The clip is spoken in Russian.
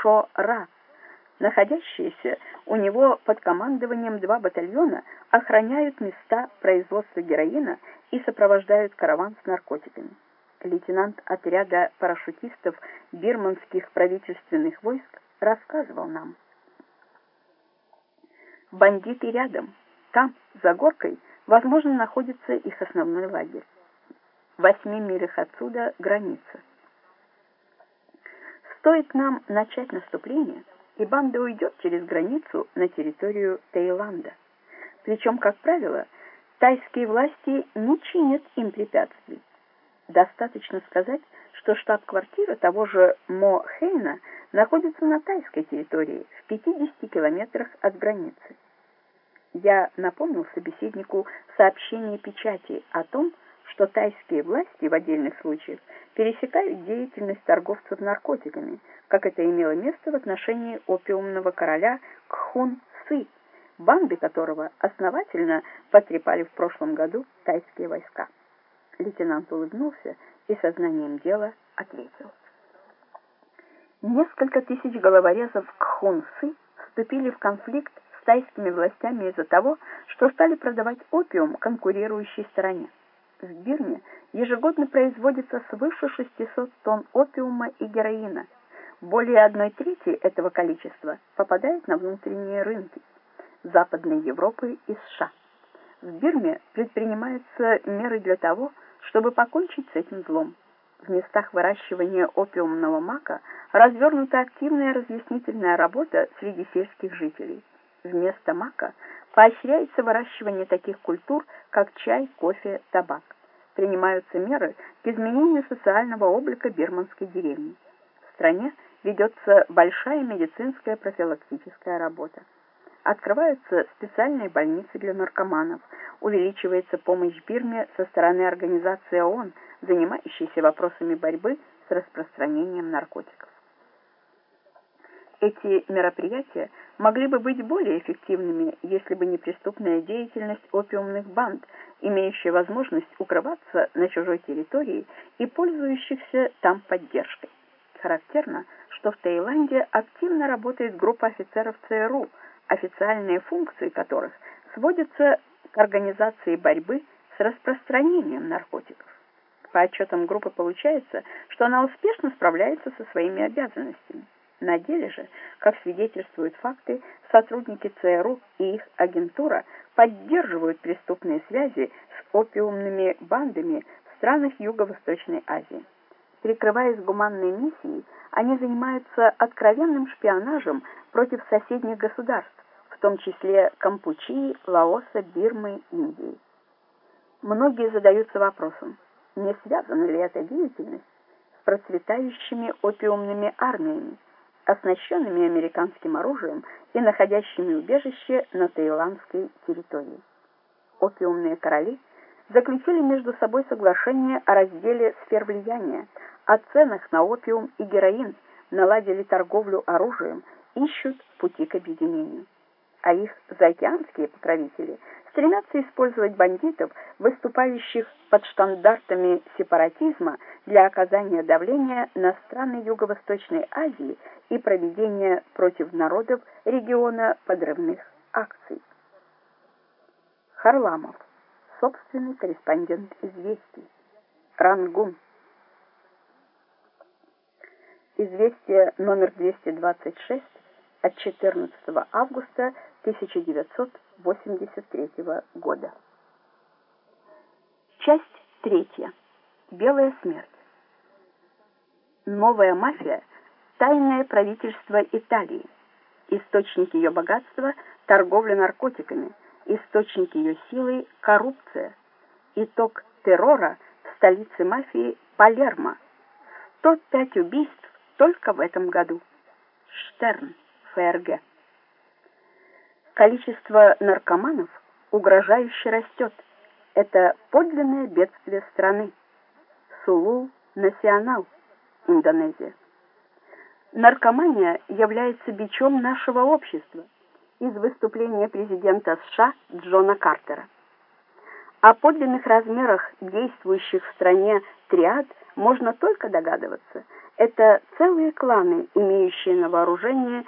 Шо-Ра. Находящиеся у него под командованием два батальона охраняют места производства героина и сопровождают караван с наркотиками. Лейтенант отряда парашютистов бирманских правительственных войск рассказывал нам. Бандиты рядом. Там, за горкой, возможно, находится их основной лагерь. В восьми милях отсюда граница. Стоит нам начать наступление, и банда уйдет через границу на территорию Таиланда. Причем, как правило, тайские власти не чинят им препятствий. Достаточно сказать, что штаб-квартира того же Мо Хейна находится на тайской территории, в 50 километрах от границы. Я напомнил собеседнику сообщение печати о том, что тайские власти в отдельных случаях пересекают деятельность торговцев наркотиками, как это имело место в отношении опиумного короля Кхун-Сы, банды которого основательно потрепали в прошлом году тайские войска. Лейтенант улыбнулся и сознанием дела ответил. Несколько тысяч головорезов Кхун-Сы вступили в конфликт с тайскими властями из-за того, что стали продавать опиум конкурирующей стороне. В Бирме ежегодно производится свыше 600 тонн опиума и героина. Более одной трети этого количества попадает на внутренние рынки Западной Европы и США. В Бирме предпринимаются меры для того, чтобы покончить с этим злом. В местах выращивания опиумного мака развернута активная разъяснительная работа среди сельских жителей. Вместо мака поощряется выращивание таких культур, как чай, кофе, табак. Принимаются меры к изменению социального облика бирманской деревни. В стране ведется большая медицинская профилактическая работа. Открываются специальные больницы для наркоманов, увеличивается помощь Бирме со стороны организации ООН, занимающейся вопросами борьбы с распространением наркотиков. Эти мероприятия могли бы быть более эффективными, если бы не преступная деятельность опиумных банд, имеющая возможность укрываться на чужой территории и пользующихся там поддержкой. Характерно, что в Таиланде активно работает группа офицеров ЦРУ, официальные функции которых сводятся к организации борьбы с распространением наркотиков. По отчетам группы получается, что она успешно справляется со своими обязанностями. На деле же, как свидетельствуют факты, сотрудники ЦРУ и их агентура поддерживают преступные связи с опиумными бандами в странах Юго-Восточной Азии. Прикрываясь гуманной миссией, они занимаются откровенным шпионажем против соседних государств, в том числе Кампучии, Лаоса, Бирмы, Индии. Многие задаются вопросом, не связана ли эта деятельность с процветающими опиумными армиями, оснащенными американским оружием и находящими убежище на таиландской территории. Опиумные короли заключили между собой соглашение о разделе сфер влияния, о ценах на опиум и героин, наладили торговлю оружием, ищут пути к объединению. А их заокеанские покровители стремятся использовать бандитов, выступающих под штандартами сепаратизма для оказания давления на страны Юго-Восточной Азии и проведения против народов региона подрывных акций. Харламов, собственный корреспондент «Известий», Рангун. Известие номер 226 от 14 августа 1983 года. Часть третья. Белая смерть. Новая мафия – тайное правительство Италии. Источник ее богатства – торговля наркотиками. Источник ее силы – коррупция. Итог террора в столице мафии – Палермо. 105 убийств только в этом году. Штерн. ФРГ. Количество наркоманов угрожающе растет. Это подлинное бедствие страны. Сулу Национал, Индонезия. Наркомания является бичом нашего общества из выступления президента США Джона Картера. О подлинных размерах действующих в стране триад можно только догадываться – Это целые кланы, имеющие на вооружении